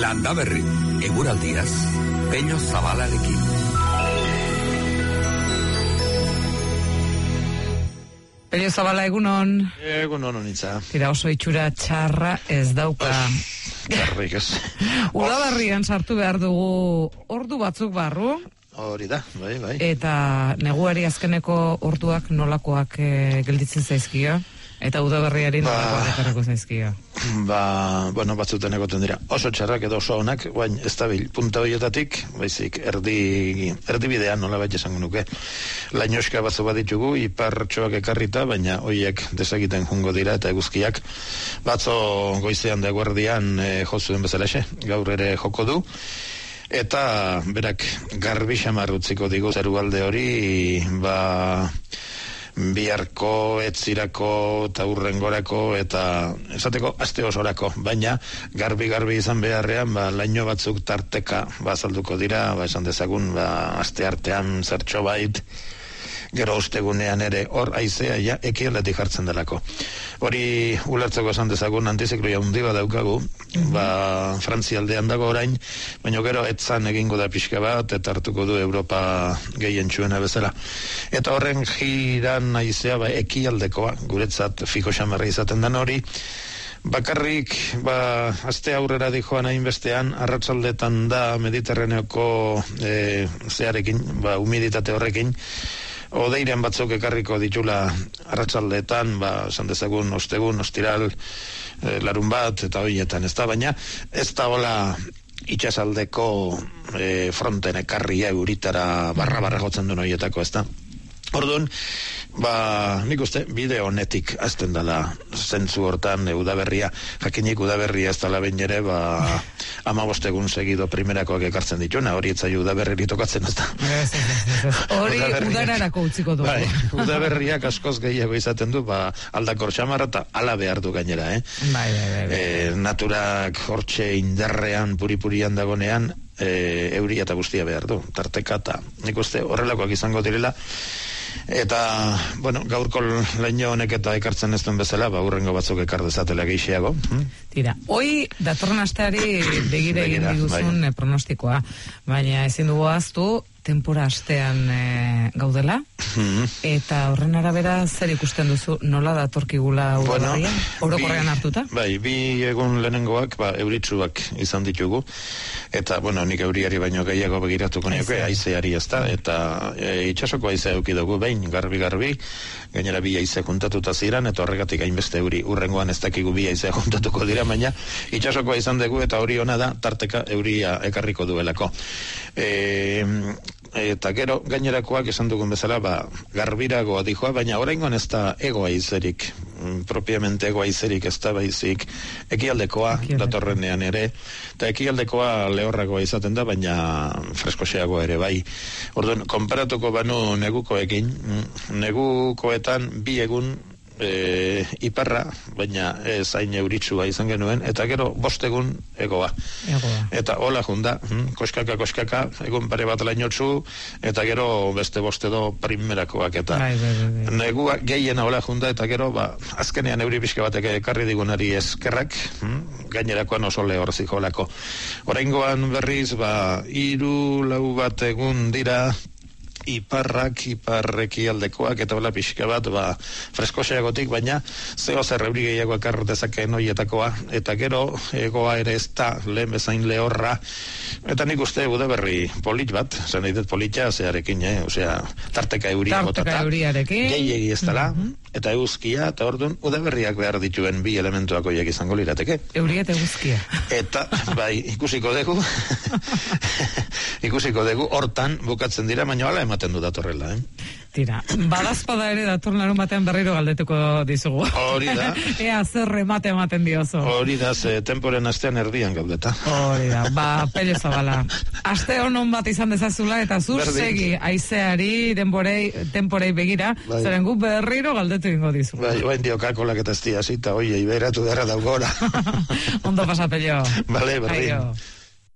Landa berri, eguraldiaz, peño zabalarekin. Peño zabala egunon. Egunon honitza. Tira oso itxura txarra ez dauka. Txarrik ez. Udabarrian sartu behar dugu ordu batzuk barru. Hori da, bai, bai. Eta neguari azkeneko orduak nolakoak e, gelditzen zaizkio. Eta udaberriari Ba. nolakoak ekarrako zaizkio. Ba, bueno, batzuten egoten dira. Oso txarrak edo oso onak, guain ez da. Punta horietatik, baizik, erdi, erdi bidean nola bat esango nuke. Lainoska batzu bat ditugu, ipartxoak ekarrita, baina hoiek desegiten jungo dira eta eguzkiak batzo goizean da guardian e, jozuen bezalaxe, gaur ere joko du. Eta berak garbi xamar utziko digu zerualde hori, ba biharko, etzirako, eta urrengorako, eta esateko aste osorako, baina garbi-garbi izan beharrean, ba, laino batzuk tarteka bazalduko dira, ba, esan dezagun, ba, aste artean zertxo bait, gero ostegunean ere hor aizea ja ekialdetik jartzen delako. Hori ulertzeko esan dezagun antizikloia hundi bat daukagu, ba, Frantzia aldean dago orain, baina gero etzan egingo da pixka bat, eta hartuko du Europa gehien txuena bezala. Eta horren jiran aizea ba, ekialdekoa, guretzat fiko xamarra izaten den hori, Bakarrik, ba, aste aurrera dijoan hainbestean, arratsaldetan da Mediterraneoko e, zearekin, ba, humiditate horrekin, odeiren batzuk ekarriko ditula arratsaldetan, ba, esan dezagun, ostegun, ostiral, e, larun bat, eta hoietan, ez da, baina ez da hola itxasaldeko e, fronten ekarria euritara barra-barra jotzen duen horietako, ez da. Orduan, ba, nik uste, bide honetik azten dela zentzu hortan e, udaberria, jakinik udaberria ez dela bain ere, ba, ama bostegun segido primerakoak ekartzen dituna, hori etzai udaberri tokatzen ez da. Hori udararako utziko dugu. Bai, udaberriak askoz gehiago izaten du, ba, aldakor xamarra eta ala behar du gainera, eh? Bai, bai, bai. bai. E, naturak hortxe indarrean, puri-purian dagonean, e, euria eta guztia behar du, tarteka eta nik uste horrelakoak izango direla, eta, bueno, gaurko laino honek eta ekartzen ez duen bezala, ba, urrengo batzuk ekar dezatela gehiago. Hm? Tira, hoi datorren asteari begire egin Begira, diguzun bai. pronostikoa, baina ezin dugu aztu tempora astean eh, gaudela, Mhm. eta horren arabera zer ikusten duzu nola datorkigula Bueno, orokorrean hartuta? Bai, bi egun lehenengoak, ba, euritsuak izan ditugu, eta, bueno, nik euriari baino gehiago begiratuko nioke, aizeari ez da, eta e, itxasoko aizea euki dugu, behin, garbi-garbi, gainera bi aize juntatuta ziren, eta horregatik hainbeste euri, urrengoan ez dakigu bi aizea juntatuko dira, baina itxasokoa izan dugu, eta hori ona da, tarteka euria ekarriko duelako. E, eta gero gainerakoak esan dugun bezala ba, garbiragoa dijoa, baina oraingoan ez da egoa izerik, mm, propiamente egoa izerik ez da baizik ekialdekoa Ekialdekoa. datorrenean ere, eta ekialdekoa lehorragoa izaten da, baina freskoxeagoa ere bai. Orduan, konparatuko banu negukoekin, mm, negukoetan bi egun e, iparra, baina ez hain euritsua izan genuen, eta gero bostegun egoa. Egoa. Eta hola junda, hm, koskaka, koskaka, egun pare bat lainotzu, eta gero beste bostedo primerakoak, eta Bai, bai, bai, bai. negua gehiena hola junda, eta gero, ba, azkenean euri pixka batek ekarri digunari eskerrak, hm, gainerakoan oso lehor zikolako. Oraingoan berriz, ba, iru lau bat egun dira, iparrak, iparreki aldekoak, eta hola pixka bat, ba, freskoseagotik, baina zeo zer euri gehiago ekar dezakeen hoietakoa, eta gero, egoa ere ez da, lehen bezain lehorra, eta nik uste udaberri polit bat, zen nahi dut politxa, zearekin, eh? osea, tarteka euria Tarteka botata, euriarekin. gehiegi ez dela, eta euskia, eta orduan, udaberriak behar dituen bi elementuak hoiek izango lirateke. Euria eta eguzkia. Eta, bai, ikusiko dugu, ikusiko dugu, hortan bukatzen dira, baina hala ematen du datorrela, eh? Tira, badazpada ere datorren larun batean berriro galdetuko dizugu. Hori da. Ea zer remate ematen diozu. Hori da, ze temporen astean erdian gaudeta. Hori da, ba, pello zabala. Aste honon bat izan dezazula eta zu Berdin. segi aizeari denborei, temporei begira, Bai. zeren gu berriro galdetu ingo dizu. Bai, bain dio kakolak eta ez dia zita, oie, iberatu dara daugora. Ondo pasa, pello. Bale, berdin. Aio.